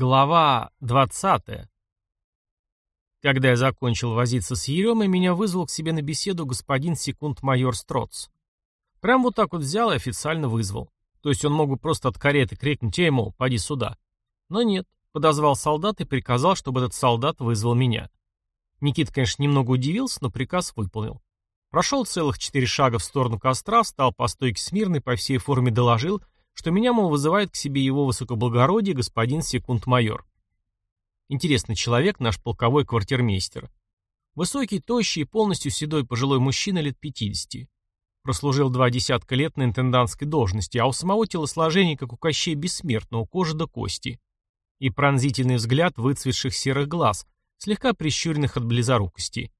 Глава 20. Когда я закончил возиться с Еремой, меня вызвал к себе на беседу господин секунд-майор Строц. Прям вот так вот взял и официально вызвал. То есть он мог бы просто от кареты крикнуть «Эй, мол, поди сюда». Но нет, подозвал солдат и приказал, чтобы этот солдат вызвал меня. Никит, конечно, немного удивился, но приказ выполнил. Прошел целых четыре шага в сторону костра, встал по стойке смирно и по всей форме доложил — что меня, мол, вызывает к себе его высокоблагородие господин секунд-майор. Интересный человек, наш полковой квартирмейстер. Высокий, тощий и полностью седой пожилой мужчина лет 50. Прослужил два десятка лет на интендантской должности, а у самого телосложения, как у Кощей Бессмертного, кожа до кости. И пронзительный взгляд выцветших серых глаз, слегка прищуренных от близорукости.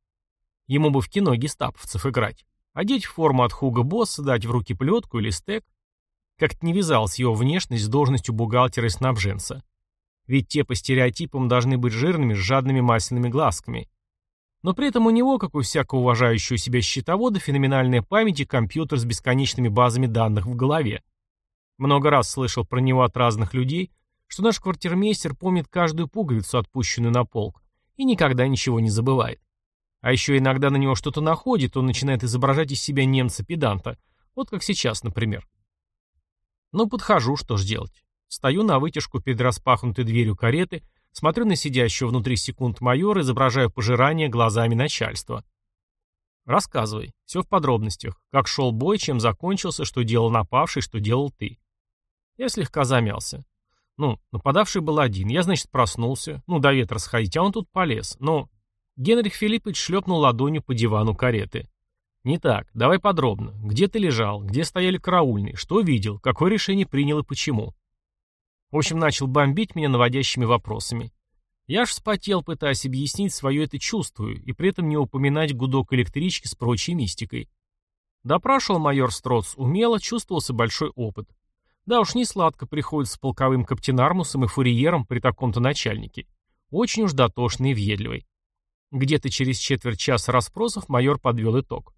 Ему бы в кино гестаповцев играть. Одеть форму от Хуга Босса, дать в руки плетку или стек, как-то не вязалась его внешность с должностью бухгалтера и снабженца. Ведь те по стереотипам должны быть жирными, с жадными масляными глазками. Но при этом у него, как у всякого уважающего себя счетовода, феноменальная память и компьютер с бесконечными базами данных в голове. Много раз слышал про него от разных людей, что наш квартирмейстер помнит каждую пуговицу, отпущенную на полк, и никогда ничего не забывает. А еще иногда на него что-то находит, он начинает изображать из себя немца-педанта, вот как сейчас, например. Ну, подхожу, что ж делать. Стою на вытяжку перед распахнутой дверью кареты, смотрю на сидящего внутри секунд майора, изображаю пожирание глазами начальства. Рассказывай, все в подробностях. Как шел бой, чем закончился, что делал напавший, что делал ты. Я слегка замялся. Ну, нападавший был один. Я, значит, проснулся. Ну, до ветра сходить, а он тут полез. Но... Генрих Филиппович шлепнул ладонью по дивану кареты. «Не так. Давай подробно. Где ты лежал? Где стояли караульные? Что видел? Какое решение принял и почему?» В общем, начал бомбить меня наводящими вопросами. Я ж вспотел, пытаясь объяснить свое это чувствую, и при этом не упоминать гудок электрички с прочей мистикой. Допрашивал майор Строц умело, чувствовался большой опыт. Да уж не сладко приходится полковым каптенармусом и фурьером при таком-то начальнике. Очень уж дотошный и въедливый. Где-то через четверть часа расспросов майор подвел итог.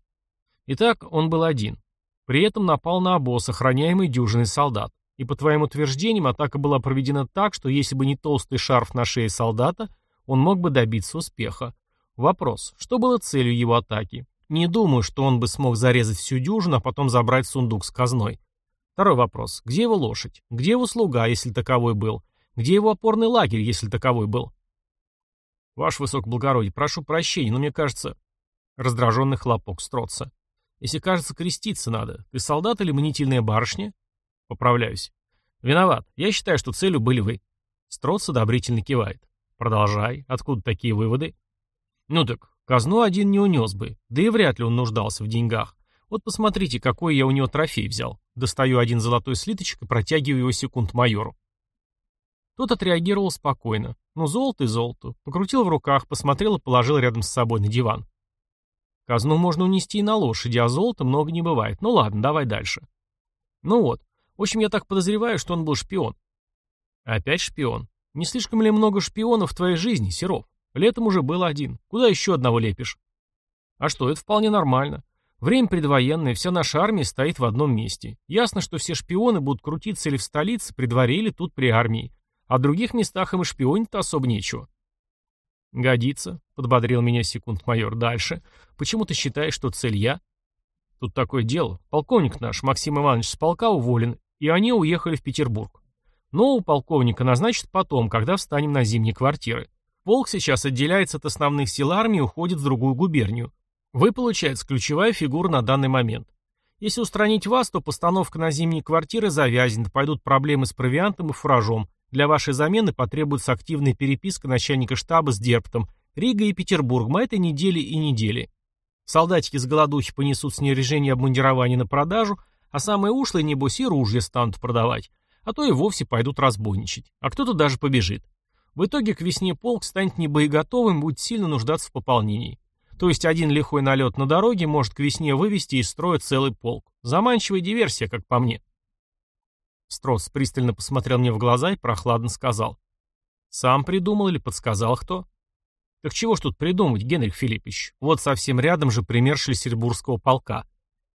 Итак, он был один. При этом напал на обоз, охраняемый дюжиной солдат. И по твоим утверждениям, атака была проведена так, что если бы не толстый шарф на шее солдата, он мог бы добиться успеха. Вопрос, что было целью его атаки? Не думаю, что он бы смог зарезать всю дюжину, а потом забрать сундук с казной. Второй вопрос, где его лошадь? Где его слуга, если таковой был? Где его опорный лагерь, если таковой был? Ваше высокоблагородие, прошу прощения, но мне кажется... Раздраженный хлопок строца. Если кажется, креститься надо. Ты солдат или мнительная барышня? Поправляюсь. Виноват. Я считаю, что целью были вы. Строц одобрительно кивает. Продолжай. Откуда такие выводы? Ну так, казну один не унес бы. Да и вряд ли он нуждался в деньгах. Вот посмотрите, какой я у него трофей взял. Достаю один золотой слиточек и протягиваю его секунд майору. Тот отреагировал спокойно. Ну, золото и золото. Покрутил в руках, посмотрел и положил рядом с собой на диван. Казну можно унести и на лошади, а золота много не бывает. Ну ладно, давай дальше. Ну вот. В общем, я так подозреваю, что он был шпион. Опять шпион. Не слишком ли много шпионов в твоей жизни, Серов? Летом уже был один. Куда еще одного лепишь? А что, это вполне нормально. Время предвоенное, вся наша армия стоит в одном месте. Ясно, что все шпионы будут крутиться или в столице, при дворе, или тут при армии. А в других местах им и шпионить-то особо нечего. «Годится», — подбодрил меня секунд-майор. «Дальше. Почему ты считаешь, что цель я?» «Тут такое дело. Полковник наш, Максим Иванович, с полка уволен, и они уехали в Петербург. Нового полковника назначат потом, когда встанем на зимние квартиры. Полк сейчас отделяется от основных сил армии и уходит в другую губернию. Вы, получается, ключевая фигура на данный момент. Если устранить вас, то постановка на зимние квартиры завязнет, пойдут проблемы с провиантом и фуражом, для вашей замены потребуется активная переписка начальника штаба с Дерптом, Рига и Петербургом, а этой недели и недели. Солдатики с голодухи понесут снаряжение и обмундирование на продажу, а самые ушлые, небось, и ружья станут продавать, а то и вовсе пойдут разбойничать, а кто-то даже побежит. В итоге к весне полк станет небоеготовым будет сильно нуждаться в пополнении. То есть один лихой налет на дороге может к весне вывести из строя целый полк. Заманчивая диверсия, как по мне. Строс пристально посмотрел мне в глаза и прохладно сказал. «Сам придумал или подсказал кто?» «Так чего ж тут придумать, Генрих Филиппович? Вот совсем рядом же пример Шлиссельбургского полка.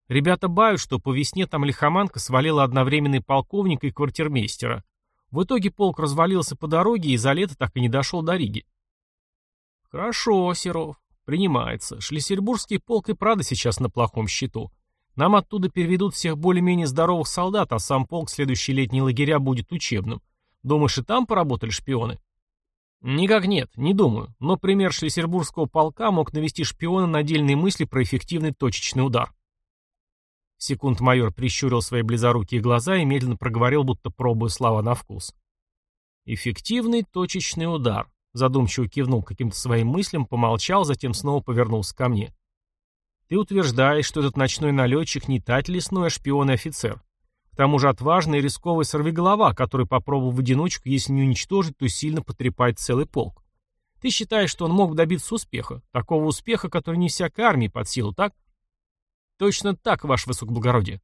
Ребята бают, что по весне там лихоманка свалила одновременный полковника и квартирмейстера. В итоге полк развалился по дороге и за лето так и не дошел до Риги. Хорошо, Серов. Принимается. Шлиссельбургский полк и правда сейчас на плохом счету. Нам оттуда переведут всех более-менее здоровых солдат, а сам полк следующие летние лагеря будет учебным. Думаешь, и там поработали шпионы? Никак нет, не думаю. Но пример шлиссельбургского полка мог навести шпиона на дельные мысли про эффективный точечный удар. Секунд майор прищурил свои близорукие глаза и медленно проговорил, будто пробуя слова на вкус. Эффективный точечный удар. Задумчиво кивнул каким-то своим мыслям, помолчал, затем снова повернулся ко мне. Ты утверждаешь, что этот ночной налетчик не тать лесной, а шпион и офицер. К тому же отважный и рисковый сорвиголова, который попробовал в одиночку, если не уничтожить, то сильно потрепать целый полк. Ты считаешь, что он мог добиться успеха, такого успеха, который не всякой армии под силу, так? «Точно так, ваше высокоблагородие».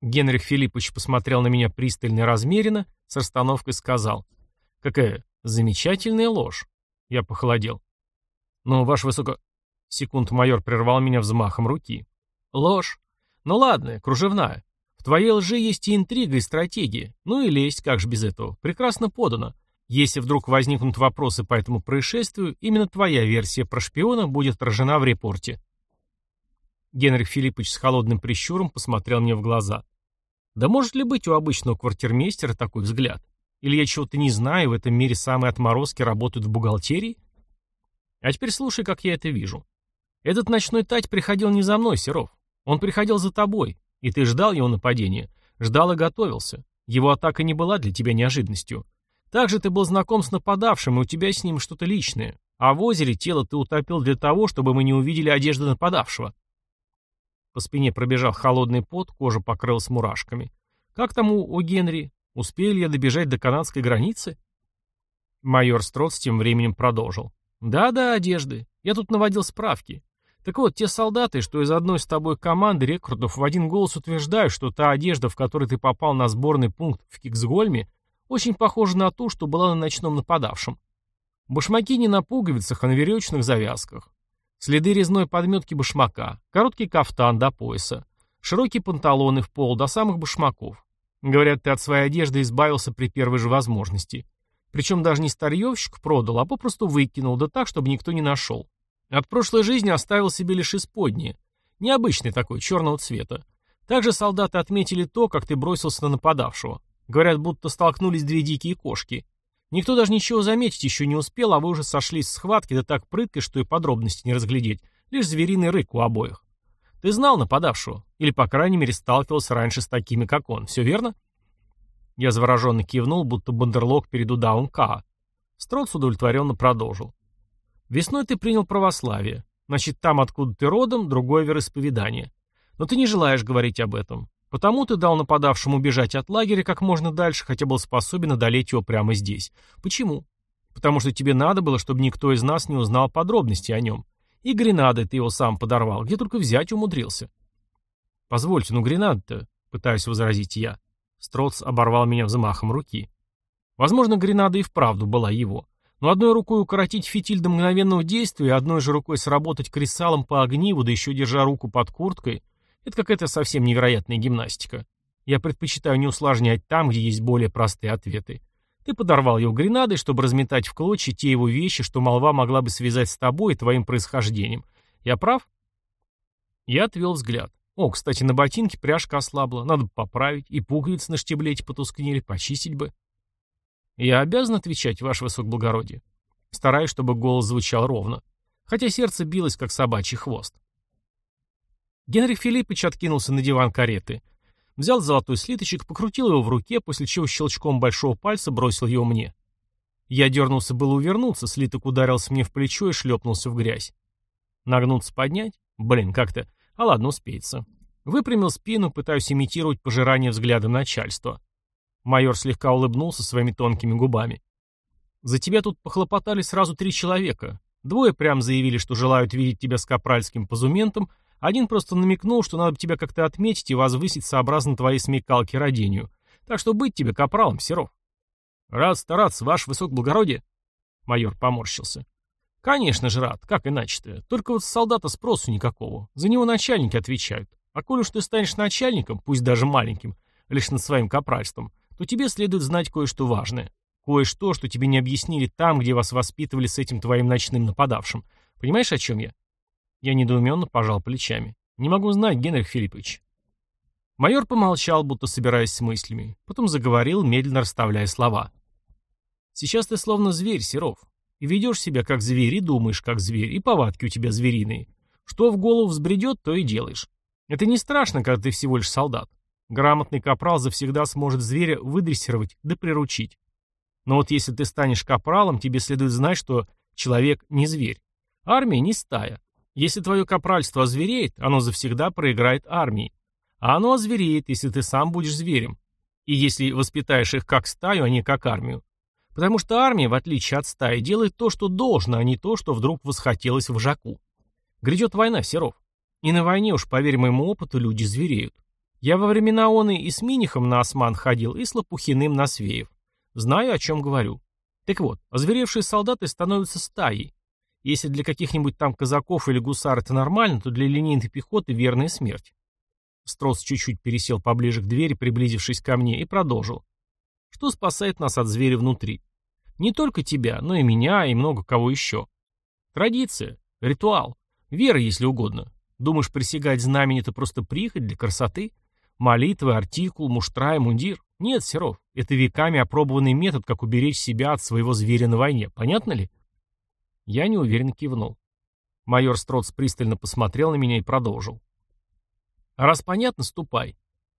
Генрих Филиппович посмотрел на меня пристально и размеренно, с расстановкой сказал. «Какая замечательная ложь!» Я похолодел. «Но, ваше высоко...» Секунд майор прервал меня взмахом руки. «Ложь? Ну ладно, кружевная. В твоей лжи есть и интрига, и стратегия. Ну и лесть, как же без этого. Прекрасно подано. Если вдруг возникнут вопросы по этому происшествию, именно твоя версия про шпиона будет отражена в репорте. Генрих Филиппович с холодным прищуром посмотрел мне в глаза. Да может ли быть у обычного квартирмейстера такой взгляд? Или я чего-то не знаю, в этом мире самые отморозки работают в бухгалтерии? А теперь слушай, как я это вижу. Этот ночной тать приходил не за мной, Серов. Он приходил за тобой, и ты ждал его нападения. Ждал и готовился. Его атака не была для тебя неожиданностью. Также ты был знаком с нападавшим, и у тебя с ним что-то личное. А в озере тело ты утопил для того, чтобы мы не увидели одежды нападавшего. По спине пробежал холодный пот, кожа покрылась мурашками. Как там у, у Генри? Успею ли я добежать до канадской границы? Майор Строц тем временем продолжил. Да-да, одежды. Я тут наводил справки. Так вот, те солдаты, что из одной с тобой команды рекрутов в один голос утверждают, что та одежда, в которой ты попал на сборный пункт в Киксгольме, очень похожа на ту, что была на ночном нападавшем. Башмаки не на пуговицах, а на веревочных завязках. Следы резной подметки башмака, короткий кафтан до пояса, широкие панталоны в пол до самых башмаков. Говорят, ты от своей одежды избавился при первой же возможности. Причем даже не старьевщик продал, а попросту выкинул, да так, чтобы никто не нашел. От прошлой жизни оставил себе лишь исподнее. Необычный такой, черного цвета. Также солдаты отметили то, как ты бросился на нападавшего. Говорят, будто столкнулись две дикие кошки. Никто даже ничего заметить еще не успел, а вы уже сошлись с схватки, да так прытко, что и подробности не разглядеть. Лишь звериный рык у обоих. Ты знал нападавшего? Или, по крайней мере, сталкивался раньше с такими, как он. Все верно? Я завороженно кивнул, будто бандерлог перед удаун Каа. Строц удовлетворенно продолжил. Весной ты принял православие. Значит, там, откуда ты родом, другое вероисповедание. Но ты не желаешь говорить об этом. Потому ты дал нападавшему бежать от лагеря как можно дальше, хотя был способен одолеть его прямо здесь. Почему? Потому что тебе надо было, чтобы никто из нас не узнал подробности о нем. И гренады ты его сам подорвал, где только взять умудрился. Позвольте, ну гренады-то, пытаюсь возразить я. Строц оборвал меня взмахом руки. Возможно, гренада и вправду была его. Но одной рукой укоротить фитиль до мгновенного действия, одной же рукой сработать кресалом по огниву, да еще держа руку под курткой — это какая-то совсем невероятная гимнастика. Я предпочитаю не усложнять там, где есть более простые ответы. Ты подорвал его гренадой, чтобы разметать в клочья те его вещи, что молва могла бы связать с тобой и твоим происхождением. Я прав? Я отвел взгляд. О, кстати, на ботинке пряжка ослабла, надо поправить, и пуговицы на штиблете потускнели, почистить бы. Я обязан отвечать, ваше высокоблагородие. Стараюсь, чтобы голос звучал ровно. Хотя сердце билось, как собачий хвост. Генрих Филиппович откинулся на диван кареты. Взял золотой слиточек, покрутил его в руке, после чего щелчком большого пальца бросил его мне. Я дернулся было увернуться, слиток ударился мне в плечо и шлепнулся в грязь. Нагнуться поднять? Блин, как-то... А ладно, успеется. Выпрямил спину, пытаюсь имитировать пожирание взгляда начальства. Майор слегка улыбнулся своими тонкими губами. «За тебя тут похлопотали сразу три человека. Двое прям заявили, что желают видеть тебя с капральским позументом, один просто намекнул, что надо тебя как-то отметить и возвысить сообразно твоей смекалке родению. Так что быть тебе капралом, Серов. Рад стараться, ваш высокоблагородие. Майор поморщился. Конечно же рад, как иначе-то. Только вот с солдата спросу никакого. За него начальники отвечают. А коль уж ты станешь начальником, пусть даже маленьким, лишь над своим капральством, то тебе следует знать кое-что важное. Кое-что, что тебе не объяснили там, где вас воспитывали с этим твоим ночным нападавшим. Понимаешь, о чем я? Я недоуменно пожал плечами. Не могу знать, Генрих Филиппович. Майор помолчал, будто собираясь с мыслями. Потом заговорил, медленно расставляя слова. Сейчас ты словно зверь, Серов. И ведешь себя как зверь, и думаешь как зверь, и повадки у тебя звериные. Что в голову взбредет, то и делаешь. Это не страшно, когда ты всего лишь солдат. Грамотный капрал завсегда сможет зверя выдрессировать да приручить. Но вот если ты станешь капралом, тебе следует знать, что человек не зверь. Армия не стая. Если твое капральство озвереет, оно завсегда проиграет армии. А оно озвереет, если ты сам будешь зверем. И если воспитаешь их как стаю, а не как армию. Потому что армия, в отличие от стаи, делает то, что должно, а не то, что вдруг восхотелось вожаку. Грядет война, Серов. И на войне уж, поверь моему опыту, люди звереют. Я во времена оны и с Минихом на осман ходил, и с Лопухиным на Свеев. Знаю, о чем говорю. Так вот, озверевшие солдаты становятся стаей. Если для каких-нибудь там казаков или гусар это нормально, то для линейной пехоты верная смерть. Строс чуть-чуть пересел поближе к двери, приблизившись ко мне, и продолжил. Что спасает нас от зверя внутри? Не только тебя, но и меня, и много кого еще. Традиция, ритуал, вера, если угодно. Думаешь, присягать знамени — это просто прихоть для красоты? Молитвы, артикул, муштра и мундир? Нет, Серов, это веками опробованный метод, как уберечь себя от своего зверя на войне. Понятно ли? Я неуверенно кивнул. Майор Строц пристально посмотрел на меня и продолжил. Раз понятно, ступай.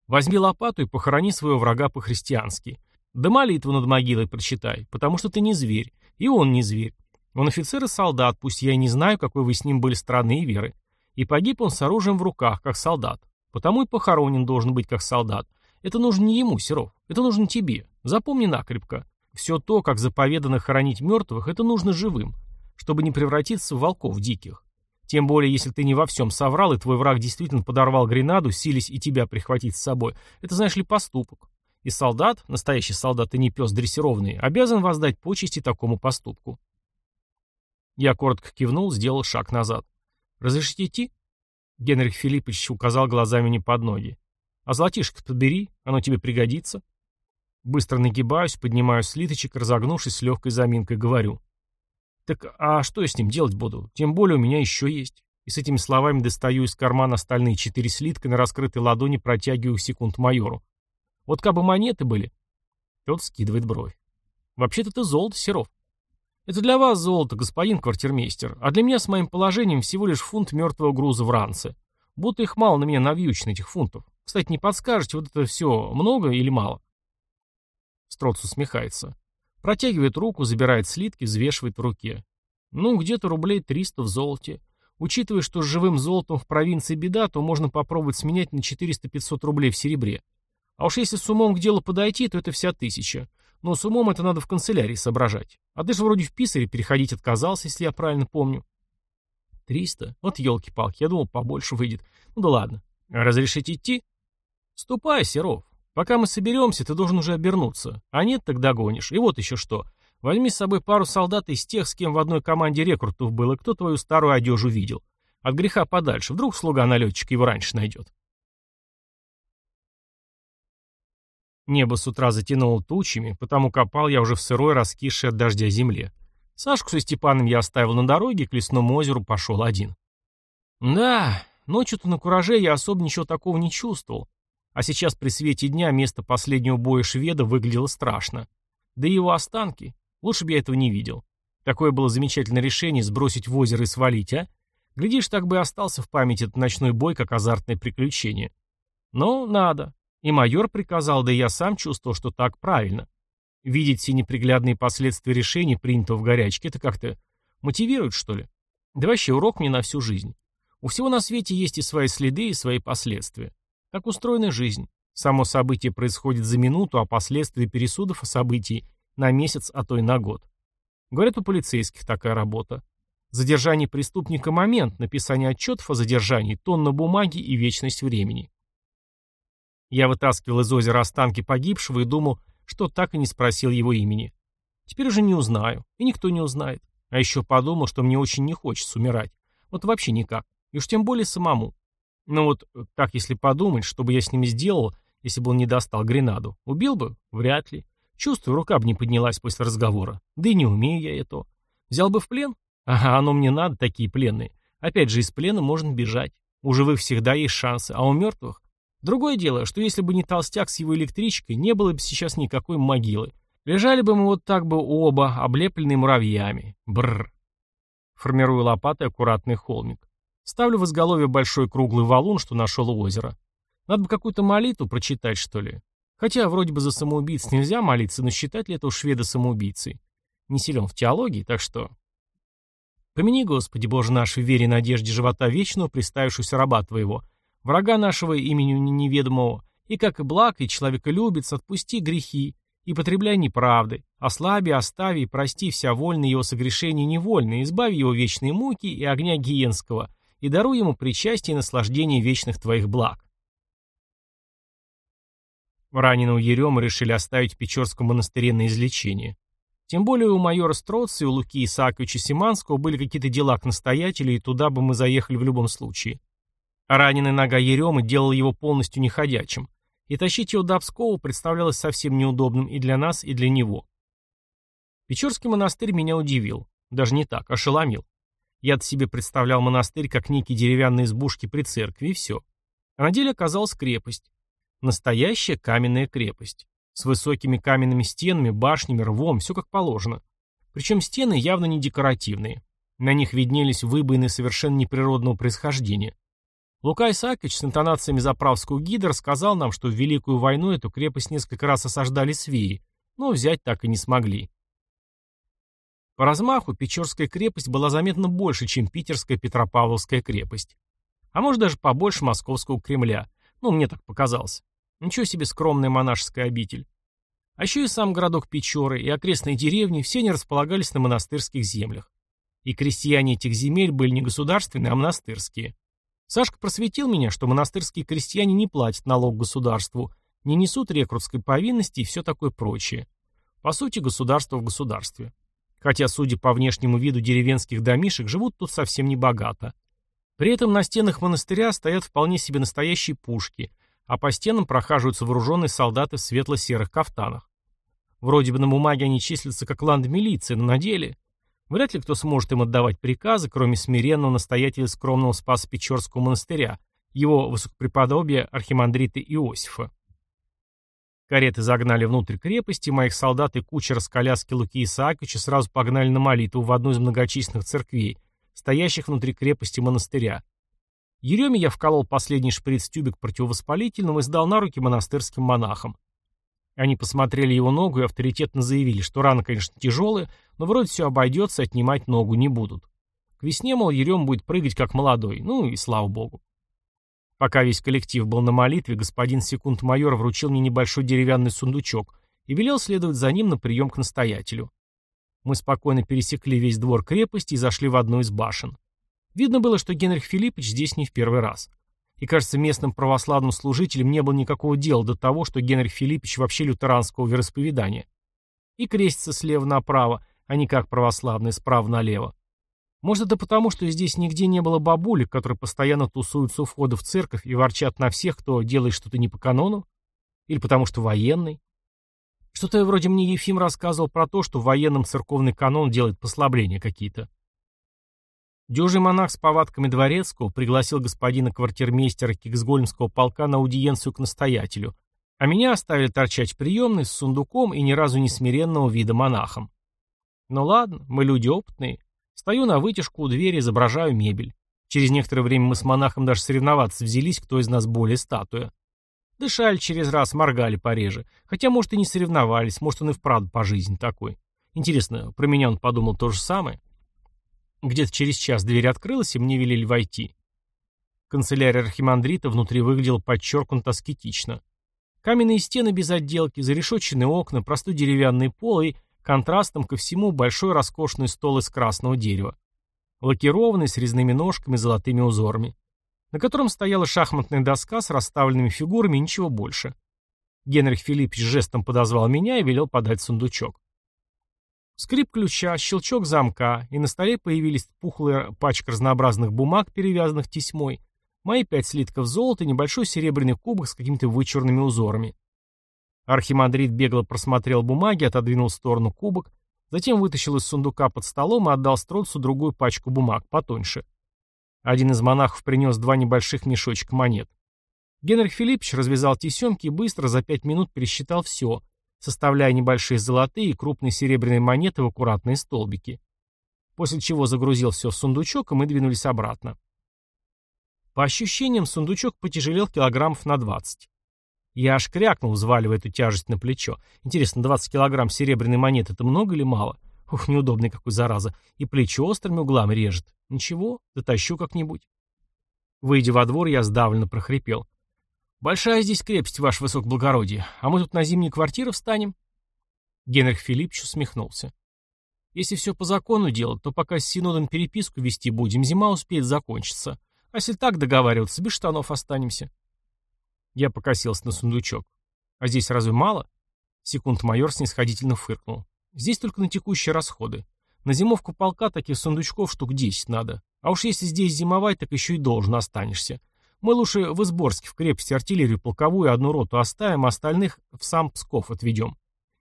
Возьми лопату и похорони своего врага по-христиански. Да молитву над могилой прочитай, потому что ты не зверь, и он не зверь. Он офицер и солдат, пусть я и не знаю, какой вы с ним были страны и веры. И погиб он с оружием в руках, как солдат. Потому и похоронен должен быть как солдат. Это нужно не ему, Серов, это нужно тебе. Запомни накрепко. Все то, как заповедано хоронить мертвых, это нужно живым, чтобы не превратиться в волков диких. Тем более, если ты не во всем соврал, и твой враг действительно подорвал гренаду, сились и тебя прихватить с собой. Это, знаешь ли, поступок. И солдат, настоящий солдат и не пес дрессированный, обязан воздать почести такому поступку. Я коротко кивнул, сделал шаг назад. «Разрешите идти?» Генрих Филиппович указал глазами мне под ноги. «А золотишко подбери, оно тебе пригодится». Быстро нагибаюсь, поднимаю слиточек, разогнувшись с легкой заминкой, говорю. «Так а что я с ним делать буду? Тем более у меня еще есть». И с этими словами достаю из кармана остальные четыре слитка на раскрытой ладони протягиваю секунд майору. Вот как бы монеты были. Тот скидывает бровь. Вообще-то это золото, Серов. Это для вас золото, господин квартирмейстер, а для меня с моим положением всего лишь фунт мертвого груза в ранце. Будто их мало на меня навьючено, этих фунтов. Кстати, не подскажете, вот это все много или мало? Строц усмехается. Протягивает руку, забирает слитки, взвешивает в руке. Ну, где-то рублей 300 в золоте. Учитывая, что с живым золотом в провинции беда, то можно попробовать сменять на 400-500 рублей в серебре. А уж если с умом к делу подойти, то это вся тысяча. Но с умом это надо в канцелярии соображать. А ты же вроде в писаре переходить отказался, если я правильно помню. Триста? Вот елки-палки, я думал, побольше выйдет. Ну да ладно. Разрешить идти? Ступай, Серов. Пока мы соберемся, ты должен уже обернуться. А нет, так догонишь. И вот еще что. Возьми с собой пару солдат из тех, с кем в одной команде рекрутов было, кто твою старую одежу видел. От греха подальше. Вдруг слуга-налетчик его раньше найдет. Небо с утра затянуло тучами, потому копал я уже в сырой, раскисшей от дождя земле. Сашку со Степаном я оставил на дороге, к лесному озеру пошел один. Да, ночью-то на кураже я особо ничего такого не чувствовал. А сейчас при свете дня место последнего боя шведа выглядело страшно. Да и его останки. Лучше бы я этого не видел. Такое было замечательное решение сбросить в озеро и свалить, а? Глядишь, так бы и остался в памяти этот ночной бой, как азартное приключение. Но надо. И майор приказал, да я сам чувствовал, что так правильно. Видеть все неприглядные последствия решений, принятого в горячке, это как-то мотивирует, что ли? Да вообще урок мне на всю жизнь. У всего на свете есть и свои следы, и свои последствия. Так устроена жизнь. Само событие происходит за минуту, а последствия пересудов о событии на месяц, а то и на год. Говорят, у полицейских такая работа. Задержание преступника – момент, написание отчетов о задержании – тонна бумаги и вечность времени. Я вытаскивал из озера останки погибшего и думал, что так и не спросил его имени. Теперь уже не узнаю, и никто не узнает. А еще подумал, что мне очень не хочется умирать. Вот вообще никак. И уж тем более самому. Но вот так, если подумать, что бы я с ними сделал, если бы он не достал гренаду. Убил бы? Вряд ли. Чувствую, рука бы не поднялась после разговора. Да и не умею я этого. Взял бы в плен? Ага, оно мне надо, такие пленные. Опять же, из плена можно бежать. У живых всегда есть шансы, а у мертвых? Другое дело, что если бы не толстяк с его электричкой, не было бы сейчас никакой могилы. Лежали бы мы вот так бы оба, облепленные муравьями. Бррр. Формирую лопатой аккуратный холмик. Ставлю в изголовье большой круглый валун, что нашел у озера. Надо бы какую-то молитву прочитать, что ли. Хотя вроде бы за самоубийц нельзя молиться, но считать ли этого шведа самоубийцей? Не силен в теологии, так что... Помяни, Господи, Боже наш, в вере и надежде живота вечного, приставившуюся раба Твоего, врага нашего имени неведомого, и как и благ, и человеколюбец, отпусти грехи, и потребляй неправды, ослаби, остави и прости вся вольные его согрешения невольные, избави его вечные муки и огня гиенского, и даруй ему причастие и наслаждение вечных твоих благ. Раненого Ерема решили оставить в Печорском монастыре на излечение. Тем более у майора Строца и у Луки Исааковича Симанского были какие-то дела к настоятелю, и туда бы мы заехали в любом случае. Раненая нога Еремы делала его полностью неходячим, и тащить его до Пскова представлялось совсем неудобным и для нас, и для него. Печорский монастырь меня удивил. Даже не так, ошеломил. Я-то себе представлял монастырь как некие деревянные избушки при церкви, и все. А на деле оказалась крепость. Настоящая каменная крепость. С высокими каменными стенами, башнями, рвом, все как положено. Причем стены явно не декоративные. На них виднелись выбоины совершенно неприродного происхождения. Лука Исаакович с интонациями заправского гида рассказал нам, что в Великую войну эту крепость несколько раз осаждали свеи, но взять так и не смогли. По размаху Печорская крепость была заметно больше, чем Питерская Петропавловская крепость. А может даже побольше Московского Кремля. Ну, мне так показалось. Ничего себе скромная монашеская обитель. А еще и сам городок Печоры, и окрестные деревни, все они располагались на монастырских землях. И крестьяне этих земель были не государственные, а монастырские. Сашка просветил меня, что монастырские крестьяне не платят налог государству, не несут рекрутской повинности и все такое прочее. По сути, государство в государстве. Хотя, судя по внешнему виду деревенских домишек, живут тут совсем не богато. При этом на стенах монастыря стоят вполне себе настоящие пушки, а по стенам прохаживаются вооруженные солдаты в светло-серых кафтанах. Вроде бы на бумаге они числятся как ланд-милиция, но на деле... Вряд ли кто сможет им отдавать приказы, кроме смиренного настоятеля скромного Спас-Печорского монастыря, его высокопреподобия архимандрита Иосифа. Кареты загнали внутрь крепости, моих солдат и кучера с коляски Луки Исааковича сразу погнали на молитву в одну из многочисленных церквей, стоящих внутри крепости монастыря, Ереме я вколол последний шприц-тюбик противовоспалительного и сдал на руки монастырским монахам. Они посмотрели его ногу и авторитетно заявили, что рана, конечно, тяжелая, но вроде все обойдется, отнимать ногу не будут. К весне, мол, Ерем будет прыгать как молодой, ну и слава богу. Пока весь коллектив был на молитве, господин секунд-майор вручил мне небольшой деревянный сундучок и велел следовать за ним на прием к настоятелю. Мы спокойно пересекли весь двор крепости и зашли в одну из башен. Видно было, что Генрих Филиппович здесь не в первый раз. И, кажется, местным православным служителям не было никакого дела до того, что Генрих Филиппович вообще лютеранского вероисповедания. И крестится слева направо, а не как православные справа налево. Может, это потому, что здесь нигде не было бабулек, которые постоянно тусуются у входа в церковь и ворчат на всех, кто делает что-то не по канону? Или потому что военный? Что-то вроде мне Ефим рассказывал про то, что в военном церковный канон делает послабления какие-то. Дюжий монах с повадками дворецкого пригласил господина квартирмейстера Киксгольмского полка на аудиенцию к настоятелю, а меня оставили торчать в приемной с сундуком и ни разу не смиренного вида монахом. Ну ладно, мы люди опытные. Стою на вытяжку у двери, изображаю мебель. Через некоторое время мы с монахом даже соревноваться взялись, кто из нас более статуя. Дышали через раз, моргали пореже. Хотя, может, и не соревновались, может, он и вправду по жизни такой. Интересно, про меня он подумал то же самое? Где-то через час дверь открылась, и мне велели войти. Канцелярия архимандрита внутри выглядела подчеркнуто аскетично. Каменные стены без отделки, зарешоченные окна, простой деревянный пол и, контрастом ко всему, большой роскошный стол из красного дерева. Лакированный, с резными ножками, золотыми узорами. На котором стояла шахматная доска с расставленными фигурами и ничего больше. Генрих Филиппович жестом подозвал меня и велел подать сундучок. Скрип ключа, щелчок замка, и на столе появились пухлая пачка разнообразных бумаг, перевязанных тесьмой, мои пять слитков золота и небольшой серебряный кубок с какими-то вычурными узорами. Архимандрит бегло просмотрел бумаги, отодвинул в сторону кубок, затем вытащил из сундука под столом и отдал Строцу другую пачку бумаг, потоньше. Один из монахов принес два небольших мешочка монет. Генрих Филиппович развязал тесемки и быстро за пять минут пересчитал все, составляя небольшие золотые и крупные серебряные монеты в аккуратные столбики. После чего загрузил все в сундучок, и мы двинулись обратно. По ощущениям, сундучок потяжелел килограммов на 20. Я аж крякнул, взваливая эту тяжесть на плечо. Интересно, 20 килограмм серебряной монеты — это много или мало? Ух, неудобный какой, зараза. И плечо острыми углами режет. Ничего, дотащу как-нибудь. Выйдя во двор, я сдавленно прохрипел. «Большая здесь крепость, ваше высокоблагородие, а мы тут на зимние квартиры встанем?» Генрих Филиппович усмехнулся. «Если все по закону делать, то пока с Синодом переписку вести будем, зима успеет закончиться. А если так договариваться, без штанов останемся». Я покосился на сундучок. «А здесь разве мало?» Секунд майор снисходительно фыркнул. «Здесь только на текущие расходы. На зимовку полка таких сундучков штук десять надо. А уж если здесь зимовать, так еще и должен останешься. Мы лучше в Изборске в крепости артиллерию полковую одну роту оставим, а остальных в сам Псков отведем.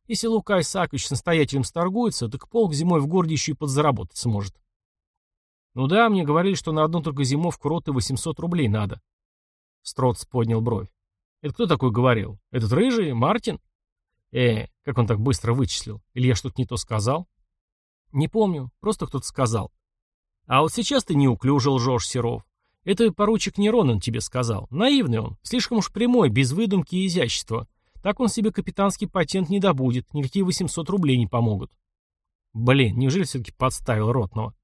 Если Лука Исаакович с настоятелем сторгуется, так полк зимой в городе еще и подзаработать сможет. Ну да, мне говорили, что на одну только зимовку роты 800 рублей надо. Строц поднял бровь. Это кто такой говорил? Этот рыжий? Мартин? Э, как он так быстро вычислил? Или я что-то не то сказал? Не помню, просто кто-то сказал. А вот сейчас ты неуклюже лжешь, Серов. Это поручик Неронен тебе сказал. Наивный он, слишком уж прямой, без выдумки и изящества. Так он себе капитанский патент не добудет, никакие 800 рублей не помогут. Блин, неужели все-таки подставил Ротного?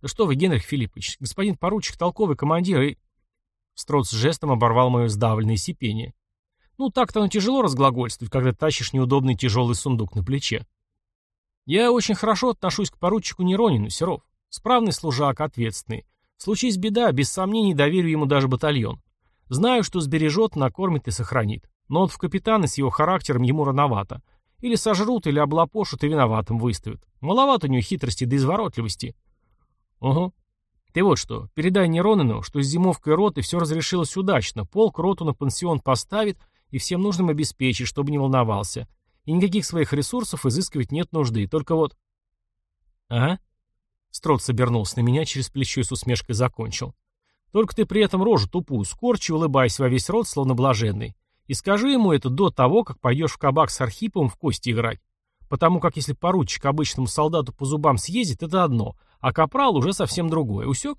Да что вы, Генрих Филиппович, господин поручик, толковый командир и... Строц жестом оборвал мое сдавленное сипение. Ну, так-то оно тяжело разглагольствовать, когда тащишь неудобный тяжелый сундук на плече. Я очень хорошо отношусь к поручику Неронину, Серов. Справный служак, ответственный. Случись беда, без сомнений доверю ему даже батальон. Знаю, что сбережет, накормит и сохранит. Но вот в капитаны с его характером ему рановато. Или сожрут, или облапошут и виноватым выставят. Маловато у него хитрости да изворотливости. Угу. Ты вот что, передай Неронину, что с зимовкой роты все разрешилось удачно. Полк роту на пансион поставит и всем нужным обеспечит, чтобы не волновался. И никаких своих ресурсов изыскивать нет нужды. Только вот... Ага. Строт собернулся на меня, через плечо и с усмешкой закончил. Только ты при этом рожу тупую скорчи, улыбаясь во весь рот, словно блаженный. И скажи ему это до того, как пойдешь в кабак с Архиповым в кости играть. Потому как если поручик обычному солдату по зубам съездит, это одно, а капрал уже совсем другое. Усек?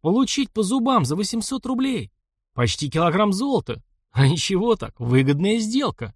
Получить по зубам за 800 рублей. Почти килограмм золота. А ничего так, выгодная сделка.